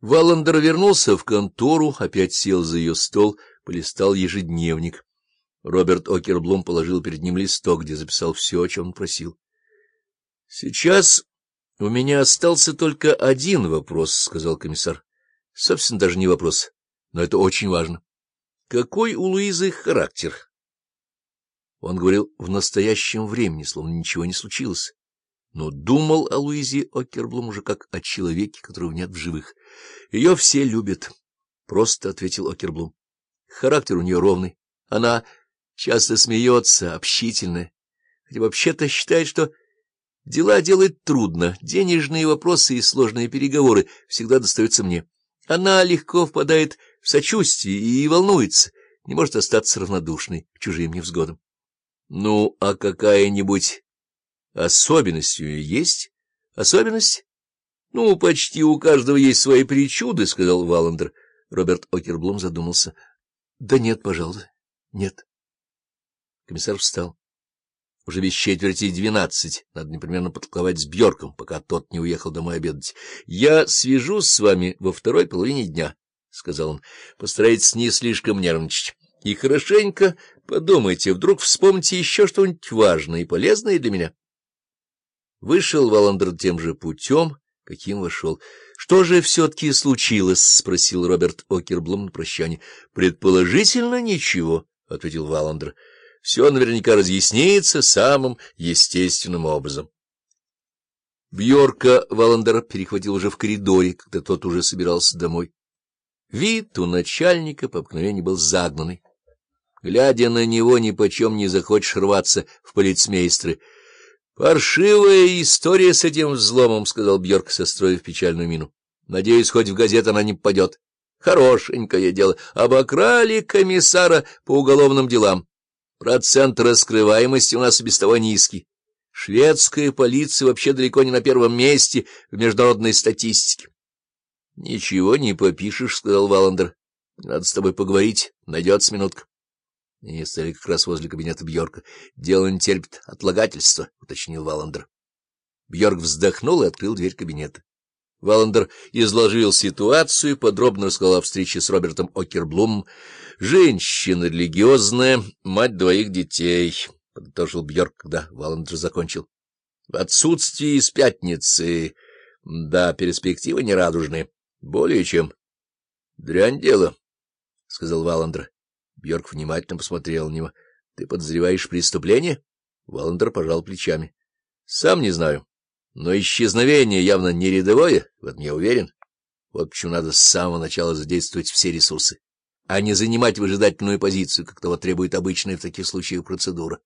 Валандер вернулся в контору, опять сел за ее стол, полистал ежедневник. Роберт Окерблум положил перед ним листок, где записал все, о чем он просил. — Сейчас у меня остался только один вопрос, — сказал комиссар. — Собственно, даже не вопрос, но это очень важно. Какой у Луизы характер? Он говорил в настоящем времени, словно ничего не случилось но думал о Луизе Окерблум уже как о человеке, которого нет в живых. — Ее все любят, — просто ответил Окерблум. Характер у нее ровный. Она часто смеется, общительная, хотя вообще-то считает, что дела делать трудно, денежные вопросы и сложные переговоры всегда достаются мне. Она легко впадает в сочувствие и волнуется, не может остаться равнодушной к чужим невзгодам. Ну, а какая-нибудь Особенность ее есть? Особенность? Ну, почти у каждого есть свои причуды, — сказал Валандер. Роберт Окерблум задумался. — Да нет, пожалуй, нет. Комиссар встал. Уже без четверти двенадцать. Надо непременно потолковать с Бьорком, пока тот не уехал домой обедать. — Я свяжусь с вами во второй половине дня, — сказал он. — Постарайтесь не слишком нервничать. И хорошенько подумайте, вдруг вспомните еще что-нибудь важное и полезное для меня. Вышел Валандер тем же путем, каким вошел. — Что же все-таки случилось? — спросил Роберт Окерблум на прощание. — Предположительно, ничего, — ответил Валандер. — Все наверняка разъяснится самым естественным образом. Бьорка Валандер перехватил уже в коридоре, когда тот уже собирался домой. Вид у начальника по обыкновению был загнанный. Глядя на него, ни почем не захочешь рваться в полицмейстры —— Паршивая история с этим взломом, — сказал Бьорк, состроив печальную мину. — Надеюсь, хоть в газет она не попадет. Хорошенькое дело. Обокрали комиссара по уголовным делам. Процент раскрываемости у нас и без того низкий. Шведская полиция вообще далеко не на первом месте в международной статистике. — Ничего не попишешь, — сказал Валандер. — Надо с тобой поговорить. Найдется минутка. Они стояли как раз возле кабинета Бьорка. — Дело не терпит отлагательства, — уточнил Валандер. Бьорк вздохнул и открыл дверь кабинета. Валандер изложил ситуацию, подробно рассказал о встрече с Робертом Окерблумом. — Женщина религиозная, мать двоих детей, — подытожил Бьорк, когда Валандер закончил. — В отсутствии из пятницы... Да, перспективы нерадужные. Более чем. — Дрянь дело, — сказал Валандер. Бьорк внимательно посмотрел на него. — Ты подозреваешь преступление? Валандер пожал плечами. — Сам не знаю. Но исчезновение явно не рядовое, в этом я уверен. Вот почему надо с самого начала задействовать все ресурсы, а не занимать выжидательную позицию, как того требует обычная в таких случаях процедура.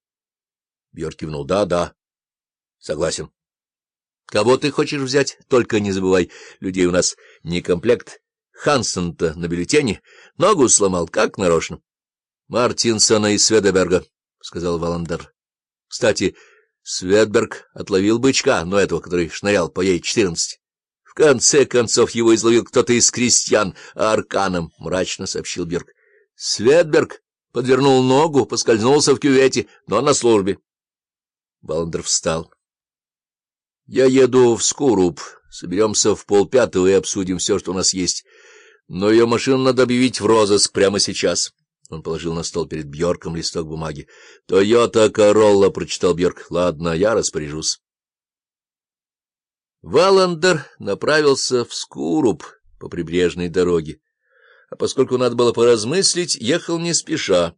Бьорк кивнул. — Да, да. — Согласен. — Кого ты хочешь взять? Только не забывай, людей у нас не комплект. Хансен-то на бюллетене ногу сломал, как нарочно. Мартинсона и Сведеберга, — сказал Валандер. — Кстати, Светберг отловил бычка, но этого, который шнырял по ей четырнадцать. В конце концов его изловил кто-то из крестьян, а арканом, — мрачно сообщил Берг. Светберг подвернул ногу, поскользнулся в кювете, но на службе. Валандер встал. — Я еду в Скуруб. Соберемся в полпятого и обсудим все, что у нас есть. Но ее машину надо объявить в розыск прямо сейчас. Он положил на стол перед Бьорком листок бумаги. — Тойота Королла, — прочитал Бьорк. — Ладно, я распоряжусь. Валандер направился в Скуруб по прибрежной дороге, а поскольку надо было поразмыслить, ехал не спеша.